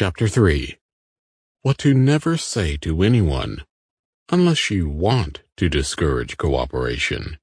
Chapter 3 What to never say to anyone unless you want to discourage cooperation.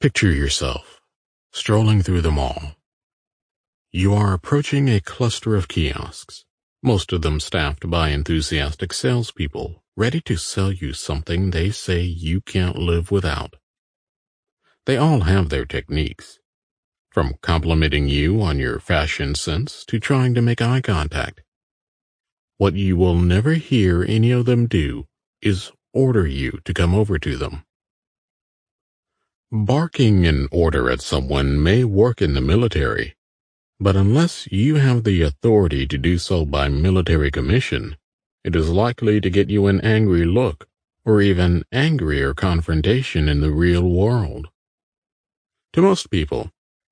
Picture yourself strolling through the mall. You are approaching a cluster of kiosks, most of them staffed by enthusiastic salespeople ready to sell you something they say you can't live without. They all have their techniques from complimenting you on your fashion sense to trying to make eye contact. What you will never hear any of them do is order you to come over to them. Barking an order at someone may work in the military, but unless you have the authority to do so by military commission, it is likely to get you an angry look or even angrier confrontation in the real world. To most people,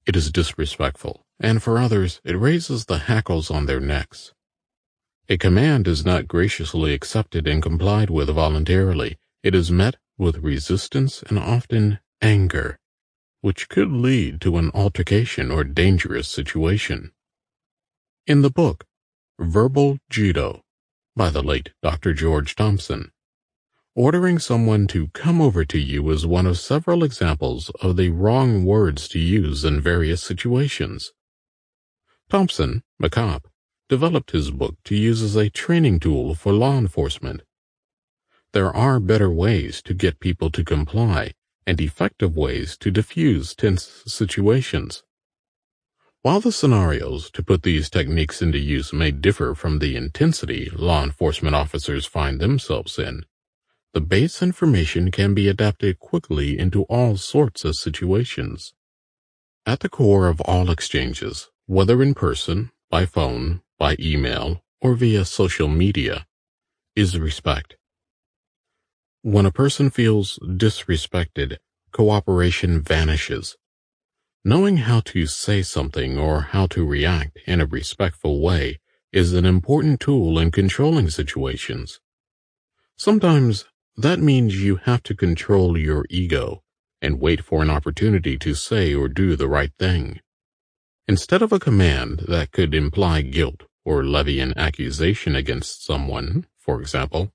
it is disrespectful, and for others, it raises the hackles on their necks. A command is not graciously accepted and complied with voluntarily. It is met with resistance and often anger, which could lead to an altercation or dangerous situation. In the book, Verbal Judo, by the late Dr. George Thompson, Ordering someone to come over to you is one of several examples of the wrong words to use in various situations. Thompson, McCopp, developed his book to use as a training tool for law enforcement. There are better ways to get people to comply and effective ways to diffuse tense situations. While the scenarios to put these techniques into use may differ from the intensity law enforcement officers find themselves in, the base information can be adapted quickly into all sorts of situations. At the core of all exchanges, whether in person, by phone, by email, or via social media, is respect. When a person feels disrespected, cooperation vanishes. Knowing how to say something or how to react in a respectful way is an important tool in controlling situations. Sometimes that means you have to control your ego and wait for an opportunity to say or do the right thing. Instead of a command that could imply guilt or levy an accusation against someone, for example,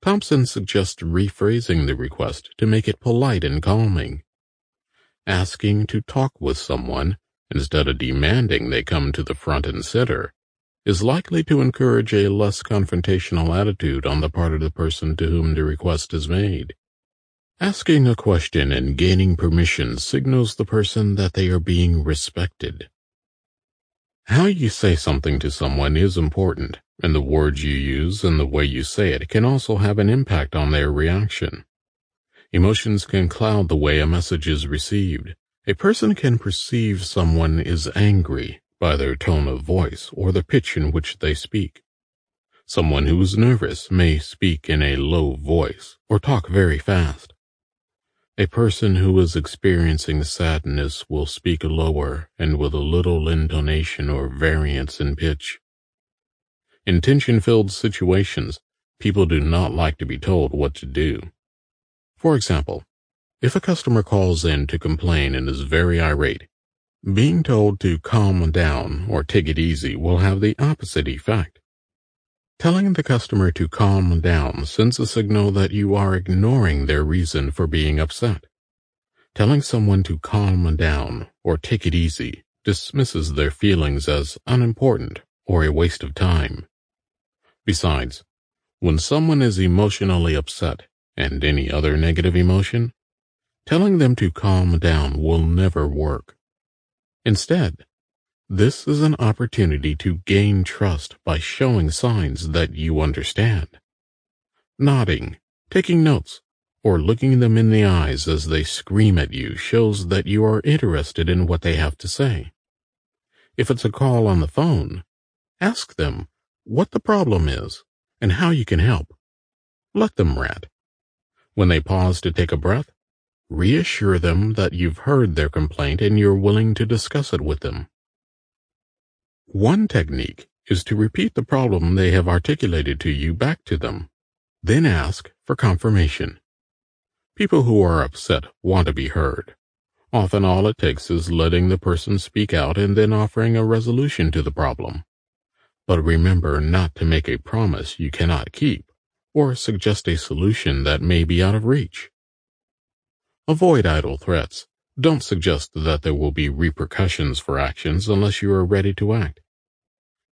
Thompson suggests rephrasing the request to make it polite and calming. Asking to talk with someone instead of demanding they come to the front and center is likely to encourage a less confrontational attitude on the part of the person to whom the request is made. Asking a question and gaining permission signals the person that they are being respected. How you say something to someone is important, and the words you use and the way you say it can also have an impact on their reaction. Emotions can cloud the way a message is received. A person can perceive someone is angry by their tone of voice or the pitch in which they speak. Someone who is nervous may speak in a low voice or talk very fast. A person who is experiencing sadness will speak lower and with a little intonation or variance in pitch. In tension-filled situations, people do not like to be told what to do. For example, if a customer calls in to complain and is very irate, being told to calm down or take it easy will have the opposite effect. Telling the customer to calm down sends a signal that you are ignoring their reason for being upset. Telling someone to calm down or take it easy dismisses their feelings as unimportant or a waste of time. Besides, when someone is emotionally upset and any other negative emotion, telling them to calm down will never work. Instead, this is an opportunity to gain trust by showing signs that you understand. Nodding, taking notes, or looking them in the eyes as they scream at you shows that you are interested in what they have to say. If it's a call on the phone, ask them what the problem is and how you can help. Let them rant. When they pause to take a breath, Reassure them that you've heard their complaint and you're willing to discuss it with them. One technique is to repeat the problem they have articulated to you back to them, then ask for confirmation. People who are upset want to be heard. Often all it takes is letting the person speak out and then offering a resolution to the problem. but remember not to make a promise you cannot keep or suggest a solution that may be out of reach. Avoid idle threats. Don't suggest that there will be repercussions for actions unless you are ready to act.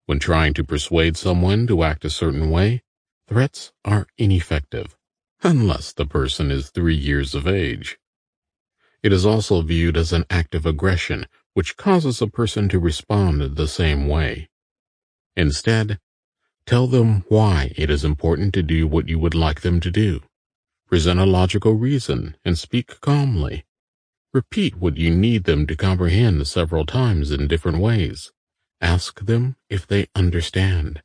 When trying to persuade someone to act a certain way, threats are ineffective, unless the person is three years of age. It is also viewed as an act of aggression, which causes a person to respond the same way. Instead, tell them why it is important to do what you would like them to do. Present a logical reason and speak calmly. Repeat what you need them to comprehend several times in different ways. Ask them if they understand.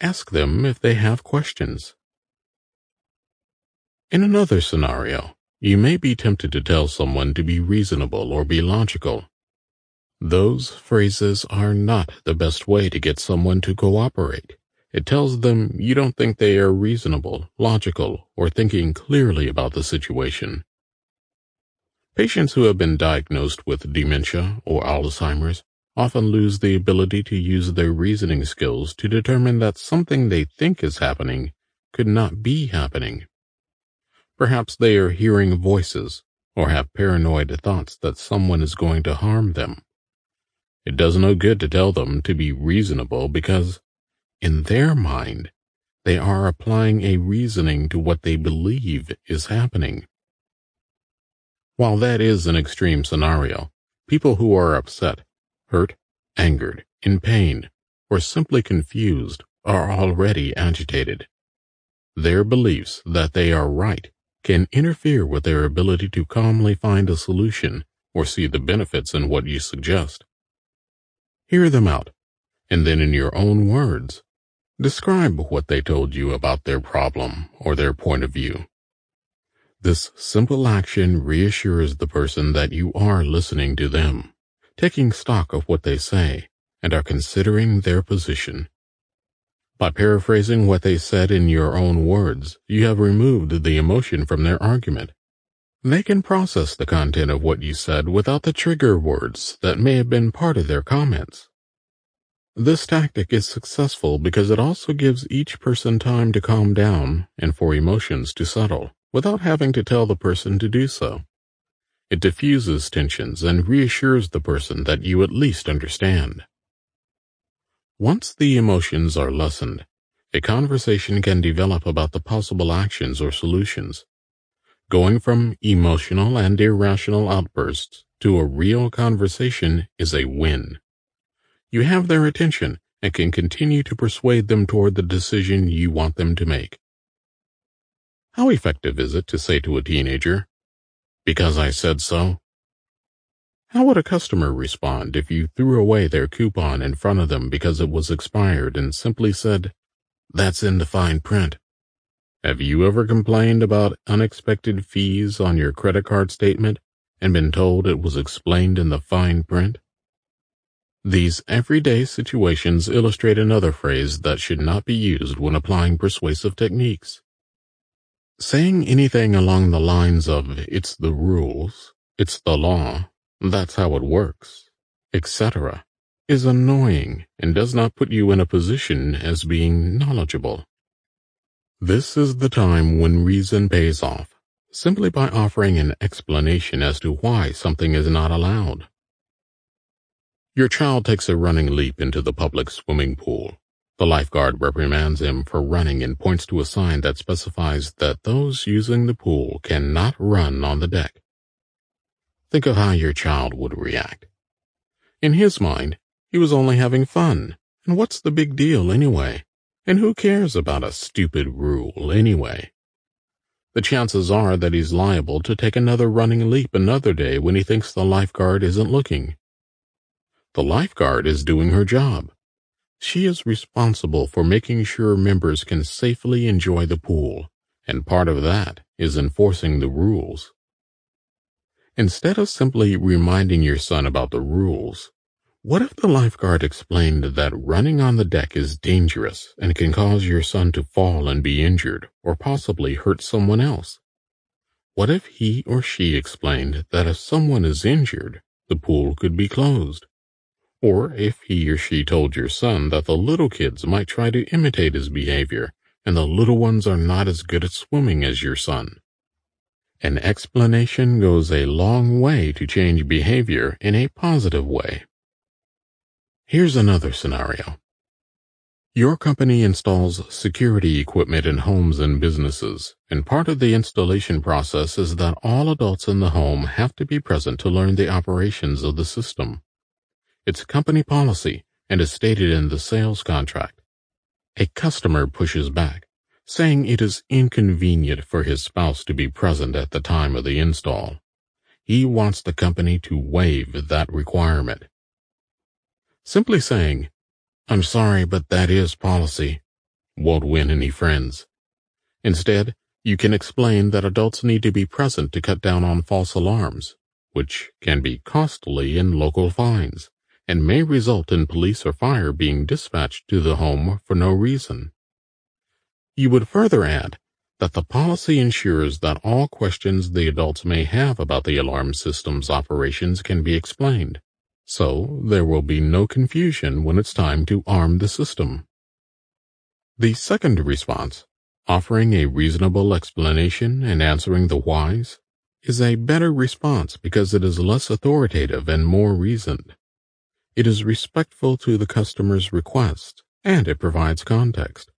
Ask them if they have questions. In another scenario, you may be tempted to tell someone to be reasonable or be logical. Those phrases are not the best way to get someone to cooperate. It tells them you don't think they are reasonable, logical, or thinking clearly about the situation. Patients who have been diagnosed with dementia or Alzheimer's often lose the ability to use their reasoning skills to determine that something they think is happening could not be happening. Perhaps they are hearing voices or have paranoid thoughts that someone is going to harm them. It does no good to tell them to be reasonable because, in their mind, they are applying a reasoning to what they believe is happening. While that is an extreme scenario, people who are upset, hurt, angered, in pain, or simply confused are already agitated. Their beliefs that they are right can interfere with their ability to calmly find a solution or see the benefits in what you suggest. Hear them out, and then in your own words, describe what they told you about their problem or their point of view. This simple action reassures the person that you are listening to them, taking stock of what they say, and are considering their position. By paraphrasing what they said in your own words, you have removed the emotion from their argument they can process the content of what you said without the trigger words that may have been part of their comments. This tactic is successful because it also gives each person time to calm down and for emotions to settle without having to tell the person to do so. It diffuses tensions and reassures the person that you at least understand. Once the emotions are lessened, a conversation can develop about the possible actions or solutions Going from emotional and irrational outbursts to a real conversation is a win. You have their attention and can continue to persuade them toward the decision you want them to make. How effective is it to say to a teenager, because I said so? How would a customer respond if you threw away their coupon in front of them because it was expired and simply said, that's in the fine print? Have you ever complained about unexpected fees on your credit card statement and been told it was explained in the fine print? These everyday situations illustrate another phrase that should not be used when applying persuasive techniques. Saying anything along the lines of, it's the rules, it's the law, that's how it works, etc., is annoying and does not put you in a position as being knowledgeable. This is the time when reason pays off, simply by offering an explanation as to why something is not allowed. Your child takes a running leap into the public swimming pool. The lifeguard reprimands him for running and points to a sign that specifies that those using the pool cannot run on the deck. Think of how your child would react. In his mind, he was only having fun, and what's the big deal anyway? And who cares about a stupid rule anyway? The chances are that he's liable to take another running leap another day when he thinks the lifeguard isn't looking. The lifeguard is doing her job. She is responsible for making sure members can safely enjoy the pool, and part of that is enforcing the rules. Instead of simply reminding your son about the rules, what if the lifeguard explained that running on the deck is dangerous and can cause your son to fall and be injured or possibly hurt someone else? What if he or she explained that if someone is injured, the pool could be closed? Or if he or she told your son that the little kids might try to imitate his behavior and the little ones are not as good at swimming as your son. An explanation goes a long way to change behavior in a positive way. Here's another scenario. Your company installs security equipment in homes and businesses, and part of the installation process is that all adults in the home have to be present to learn the operations of the system. It's company policy and is stated in the sales contract. A customer pushes back, saying it is inconvenient for his spouse to be present at the time of the install. He wants the company to waive that requirement. Simply saying, I'm sorry, but that is policy, won't win any friends. Instead, you can explain that adults need to be present to cut down on false alarms, which can be costly in local fines and may result in police or fire being dispatched to the home for no reason. You would further add that the policy ensures that all questions the adults may have about the alarm system's operations can be explained, so there will be no confusion when it's time to arm the system. The second response, offering a reasonable explanation and answering the whys, is a better response because it is less authoritative and more reasoned. It is respectful to the customer's request, and it provides context.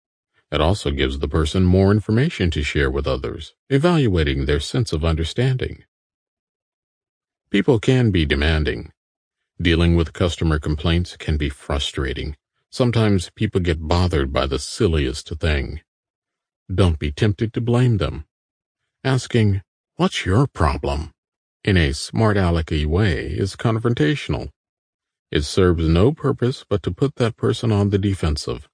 It also gives the person more information to share with others, evaluating their sense of understanding. People can be demanding, Dealing with customer complaints can be frustrating. Sometimes people get bothered by the silliest thing. Don't be tempted to blame them. Asking, what's your problem? in a smart alecky way is confrontational. It serves no purpose but to put that person on the defensive.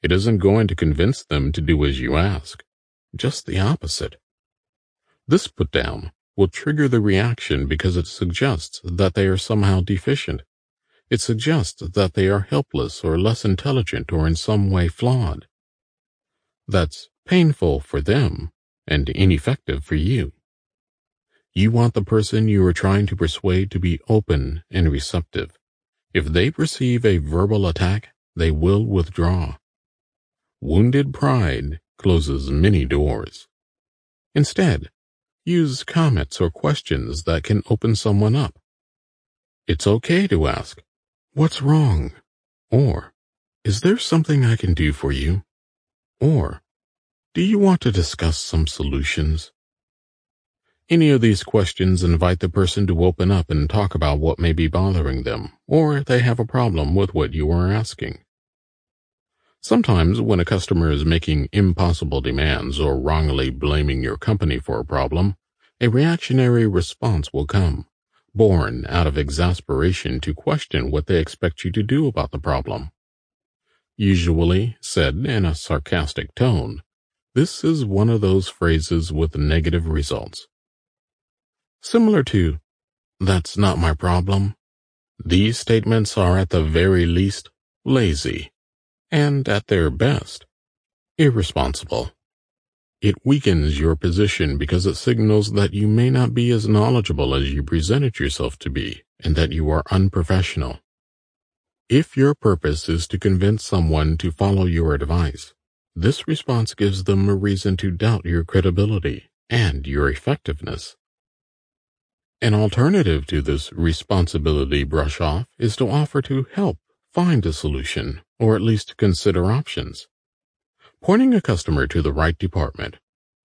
It isn't going to convince them to do as you ask. Just the opposite. This put down will trigger the reaction because it suggests that they are somehow deficient. It suggests that they are helpless or less intelligent or in some way flawed. That's painful for them and ineffective for you. You want the person you are trying to persuade to be open and receptive. If they perceive a verbal attack, they will withdraw. Wounded pride closes many doors. Instead, Use comments or questions that can open someone up. It's okay to ask, What's wrong? Or, Is there something I can do for you? Or, Do you want to discuss some solutions? Any of these questions invite the person to open up and talk about what may be bothering them, or if they have a problem with what you are asking. Sometimes when a customer is making impossible demands or wrongly blaming your company for a problem, a reactionary response will come, born out of exasperation to question what they expect you to do about the problem. Usually said in a sarcastic tone, this is one of those phrases with negative results. Similar to, that's not my problem. These statements are at the very least lazy and at their best, irresponsible. It weakens your position because it signals that you may not be as knowledgeable as you presented yourself to be and that you are unprofessional. If your purpose is to convince someone to follow your advice, this response gives them a reason to doubt your credibility and your effectiveness. An alternative to this responsibility brush off is to offer to help find a solution or at least consider options. Pointing a customer to the right department,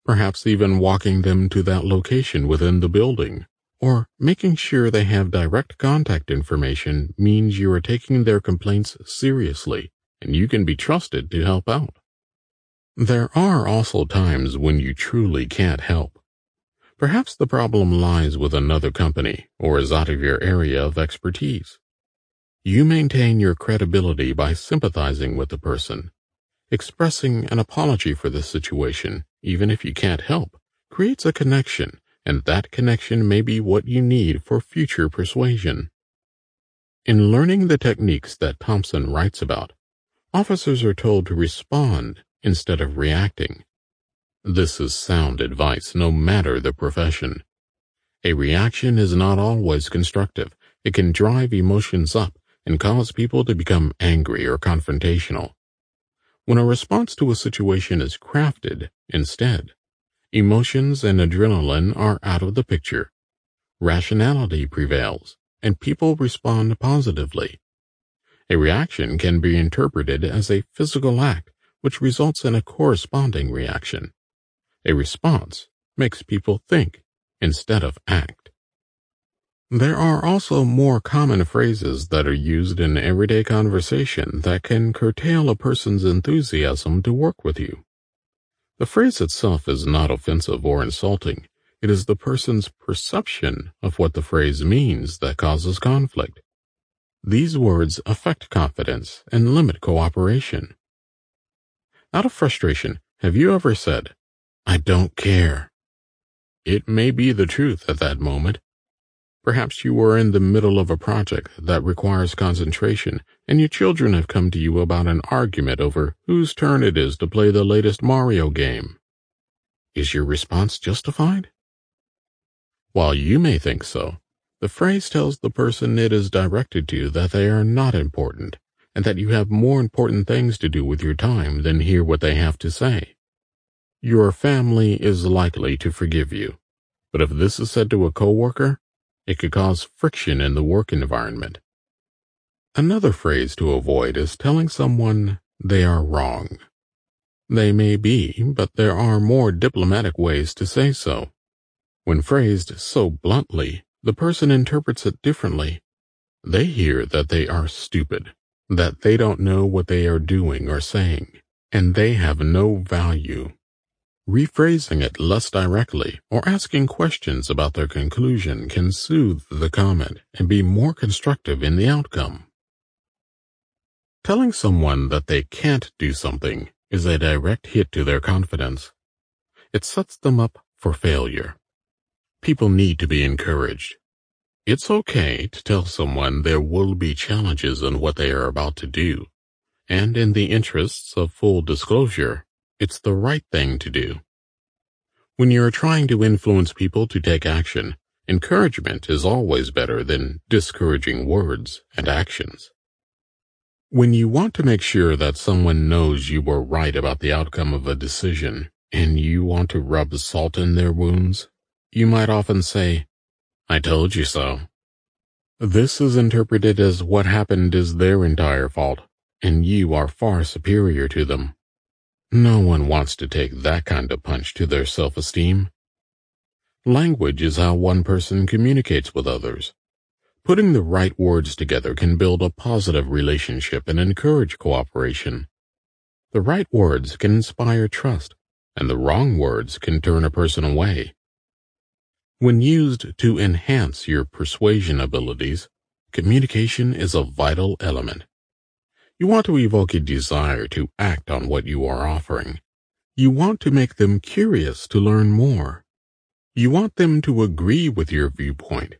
perhaps even walking them to that location within the building, or making sure they have direct contact information means you are taking their complaints seriously and you can be trusted to help out. There are also times when you truly can't help. Perhaps the problem lies with another company or is out of your area of expertise. You maintain your credibility by sympathizing with the person. Expressing an apology for the situation, even if you can't help, creates a connection, and that connection may be what you need for future persuasion. In learning the techniques that Thompson writes about, officers are told to respond instead of reacting. This is sound advice no matter the profession. A reaction is not always constructive. It can drive emotions up and cause people to become angry or confrontational. When a response to a situation is crafted, instead, emotions and adrenaline are out of the picture. Rationality prevails, and people respond positively. A reaction can be interpreted as a physical act which results in a corresponding reaction. A response makes people think instead of act. There are also more common phrases that are used in everyday conversation that can curtail a person's enthusiasm to work with you. The phrase itself is not offensive or insulting. It is the person's perception of what the phrase means that causes conflict. These words affect confidence and limit cooperation. Out of frustration, have you ever said, I don't care? It may be the truth at that moment. Perhaps you are in the middle of a project that requires concentration and your children have come to you about an argument over whose turn it is to play the latest Mario game. Is your response justified? While you may think so, the phrase tells the person it is directed to that they are not important and that you have more important things to do with your time than hear what they have to say. Your family is likely to forgive you, but if this is said to a coworker, it could cause friction in the work environment. Another phrase to avoid is telling someone they are wrong. They may be, but there are more diplomatic ways to say so. When phrased so bluntly, the person interprets it differently. They hear that they are stupid, that they don't know what they are doing or saying, and they have no value. Rephrasing it less directly or asking questions about their conclusion can soothe the comment and be more constructive in the outcome. Telling someone that they can't do something is a direct hit to their confidence. It sets them up for failure. People need to be encouraged. It's okay to tell someone there will be challenges in what they are about to do, and in the interests of full disclosure, it's the right thing to do. When you're trying to influence people to take action, encouragement is always better than discouraging words and actions. When you want to make sure that someone knows you were right about the outcome of a decision, and you want to rub salt in their wounds, you might often say, I told you so. This is interpreted as what happened is their entire fault, and you are far superior to them. No one wants to take that kind of punch to their self-esteem. Language is how one person communicates with others. Putting the right words together can build a positive relationship and encourage cooperation. The right words can inspire trust, and the wrong words can turn a person away. When used to enhance your persuasion abilities, communication is a vital element. You want to evoke a desire to act on what you are offering. You want to make them curious to learn more. You want them to agree with your viewpoint.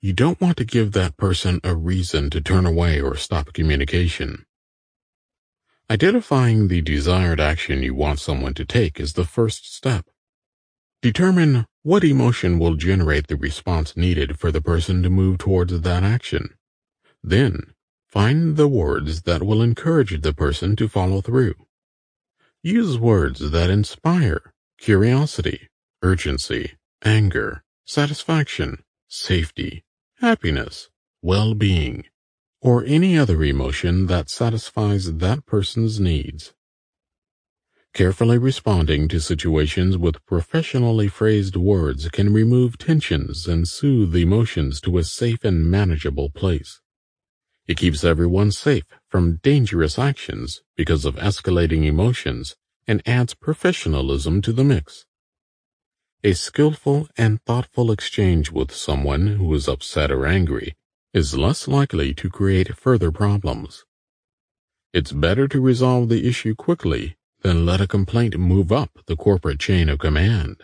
You don't want to give that person a reason to turn away or stop communication. Identifying the desired action you want someone to take is the first step. Determine what emotion will generate the response needed for the person to move towards that action. Then, find the words that will encourage the person to follow through. Use words that inspire curiosity, urgency, anger, satisfaction, safety, happiness, well-being, or any other emotion that satisfies that person's needs. Carefully responding to situations with professionally phrased words can remove tensions and soothe emotions to a safe and manageable place. It keeps everyone safe from dangerous actions because of escalating emotions and adds professionalism to the mix. A skillful and thoughtful exchange with someone who is upset or angry is less likely to create further problems. It's better to resolve the issue quickly than let a complaint move up the corporate chain of command.